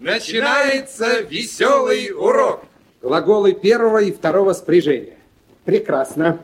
Начинается веселый урок. Глаголы первого и второго спряжения. Прекрасно.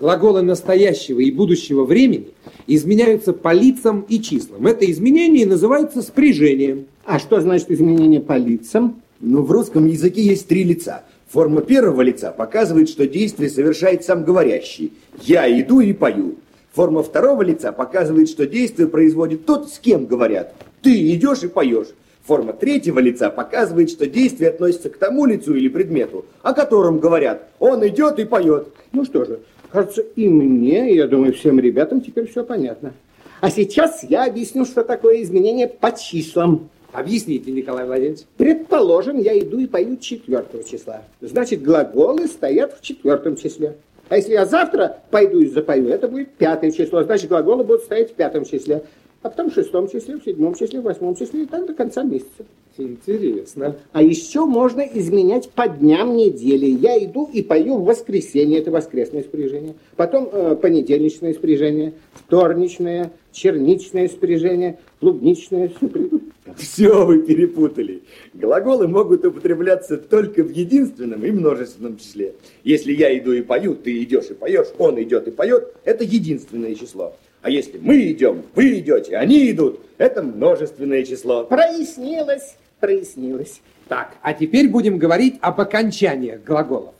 Глаголы настоящего и будущего времени изменяются по лицам и числам. Это изменение называется спряжением. А что значит изменение по лицам? Ну, в русском языке есть три лица. Форма первого лица показывает, что действие совершает сам говорящий. Я иду и пою. Форма второго лица показывает, что действие производит тот, с кем говорят. Ты идешь и поешь. Форма третьего лица показывает, что действие относится к тому лицу или предмету, о котором говорят. Он идет и поет. Ну что же, кажется, и мне, и я думаю, всем ребятам теперь все понятно. А сейчас я объясню, что такое изменение по числам. Объясните, Николай Владимирович. Предположим, я иду и пою четвертого числа. Значит, глаголы стоят в четвертом числе. А если я завтра пойду и запою, это будет пятое число. Значит, глаголы будут стоять в пятом числе. А потом в шестом числе, в седьмом числе, в восьмом числе и так до конца месяца. Интересно. А еще можно изменять по дням недели. Я иду и пою в воскресенье, это воскресное спряжение. Потом э, понедельничное спряжение, вторничное, черничное спряжение, клубничное спряжение. Все вы перепутали. Глаголы могут употребляться только в единственном и множественном числе. Если я иду и пою, ты идешь и поешь, он идет и поет, это единственное число. А если мы идем, вы идете, они идут, это множественное число. Прояснилось, прояснилось. Так, а теперь будем говорить об окончаниях глаголов.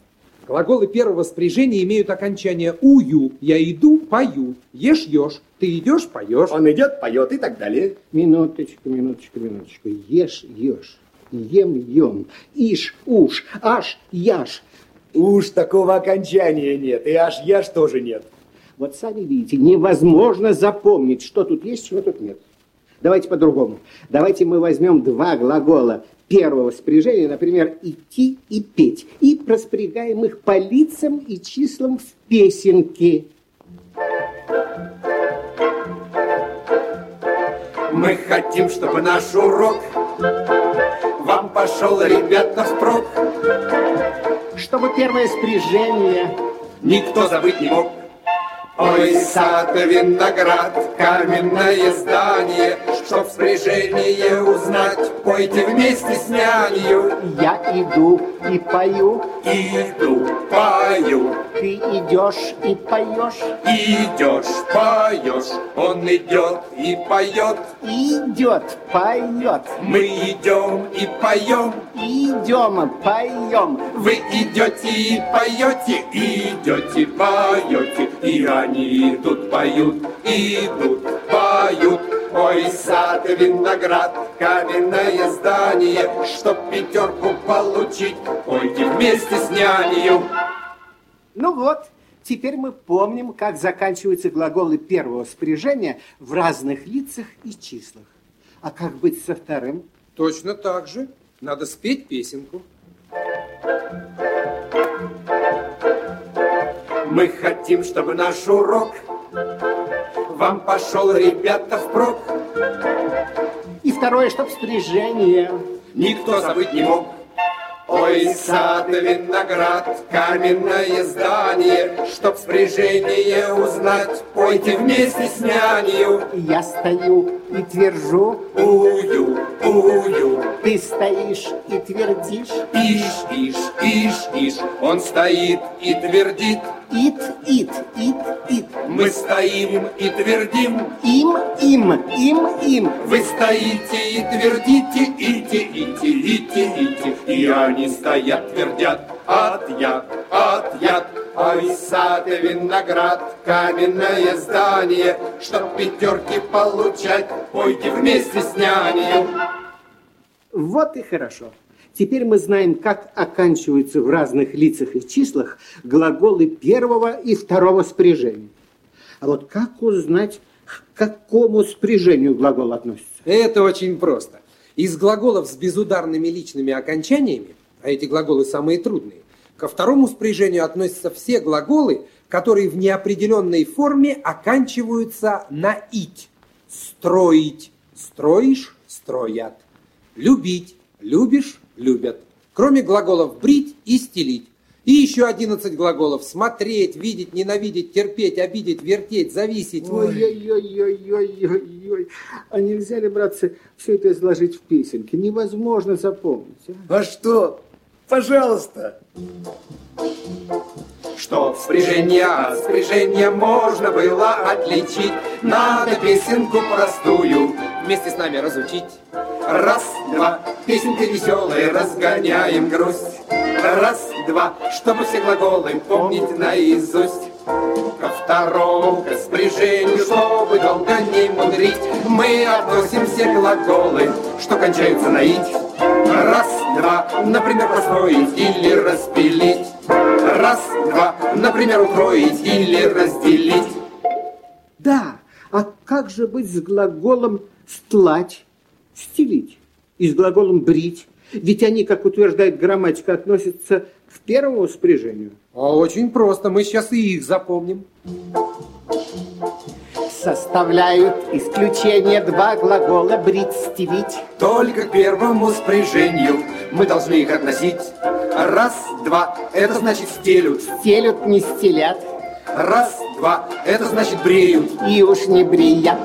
Глаголы первого спряжения имеют окончание ую. Я иду, пою. Ешь, ешь. Ты идешь, поешь. Он идет, поет и так далее. Минуточку, минуточку, минуточку. Ешь, ешь. Ем, ем. Ишь, уж, аж, яш. Уж такого окончания нет, и аж яш тоже нет. Вот сами видите, невозможно запомнить, что тут есть, чего тут нет. Давайте по-другому. Давайте мы возьмем два глагола первого спряжения, например, идти и петь, и проспрягаем их по лицам и числам в песенке. Мы хотим, чтобы наш урок вам пошел, ребята, впрок. Чтобы первое спряжение Никто забыть не мог. Ой, сад, виноград, каменное здание, Чтоб спряжение узнать, пойте вместе с нянью. я иду и пою, Иду, пою, ты идешь и поешь, идешь, поешь, он идет и поет. идет, поет, Мы идем и поем, идем, поем. вы идете и поете, идете, поете, и они идут, поют, идут, поют. Ой, сад, виноград, каменное здание, Чтоб пятерку получить, пойте вместе с нянею. Ну вот, теперь мы помним, как заканчиваются глаголы первого спряжения в разных лицах и числах. А как быть со вторым? Точно так же. Надо спеть песенку. Мы хотим, чтобы наш урок вам пошел, ребята, впрок. И второе, чтоб спряжение. Никто забыть не мог. Ой, сад, виноград, каменное здание, Чтоб спряжение узнать, пойте вместе с нянею. Я стою и твержу, Ую, ую, ты стоишь и твердишь. ишь, ишь, ишь, ишь, он стоит и твердит. Ит, ит, ит, ит. Мы стоим и твердим, Им, им, им, им. вы стоите и твердите, ите, ите, ите, ите, и они стоят, твердят, от яд, от яд. Ой, сад и виноград, каменное здание, Чтоб пятерки получать, пойте вместе с нянею. Вот и хорошо. Теперь мы знаем, как оканчиваются в разных лицах и числах глаголы первого и второго спряжения. А вот как узнать, к какому спряжению глагол относится? Это очень просто. Из глаголов с безударными личными окончаниями, а эти глаголы самые трудные, ко второму спряжению относятся все глаголы, которые в неопределенной форме оканчиваются на «ить». Строить – строишь, строят. Любить – любишь, любят. Кроме глаголов брить и стелить. И еще 11 глаголов смотреть, видеть, ненавидеть, терпеть, обидеть, вертеть, зависеть. Ой-ой-ой-ой-ой-ой. Ой-ой-ой. А нельзя ли, братцы, все это изложить в песенке? Невозможно запомнить. А, а что? Пожалуйста. Что впряжение от спряжения можно было отличить, Надо песенку простую вместе с нами разучить. Раз, два, песенка веселая, разгоняем грусть. Раз, два, чтобы все глаголы помнить наизусть. Ко второму, к спряжению, чтобы долго не мудрить, Мы относим все глаголы, что кончаются на «ить». Раз, два, например, построить или распилить. Раз, два, например, укроить или разделить. Да, а как же быть с глаголом «стлать», «стелить» и с глаголом «брить»? Ведь они, как утверждает грамматика, относятся к первому спряжению. А очень просто, мы сейчас и их запомним. Составляют исключение два глагола «брить», «стелить». Только к первому спряжению мы должны их относить. Раз, два, это значит стелют. Стелют, не стелят. Раз, два, это значит бреют. И уж не бреят.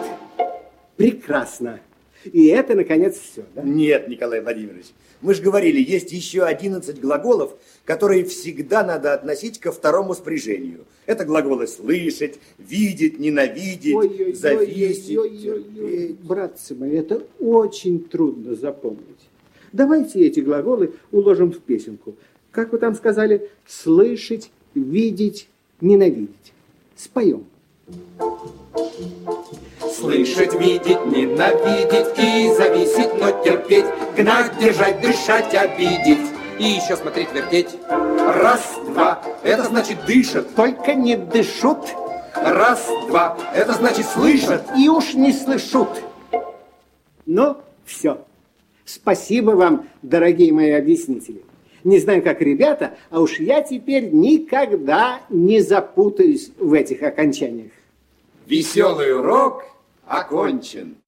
Прекрасно. И это, наконец, все, да? Нет, Николай Владимирович. Мы же говорили, есть еще 11 глаголов, которые всегда надо относить ко второму спряжению. Это глаголы слышать, видеть, ненавидеть, ой, ой, зависеть, ой, ой, ой, ой. Братцы мои, это очень трудно запомнить. Давайте эти глаголы уложим в песенку. Как вы там сказали, слышать, видеть, ненавидеть. Споем. Слышать, видеть, ненавидеть и зависеть, но терпеть, гнать, держать, дышать, обидеть. И еще смотреть, вертеть. Раз, два, это значит дышат. Только не дышут. Раз, два, это значит слышат. И уж не слышут. Ну, все. Спасибо вам, дорогие мои объяснители. Не знаю, как ребята, а уж я теперь никогда не запутаюсь в этих окончаниях. Веселый урок окончен.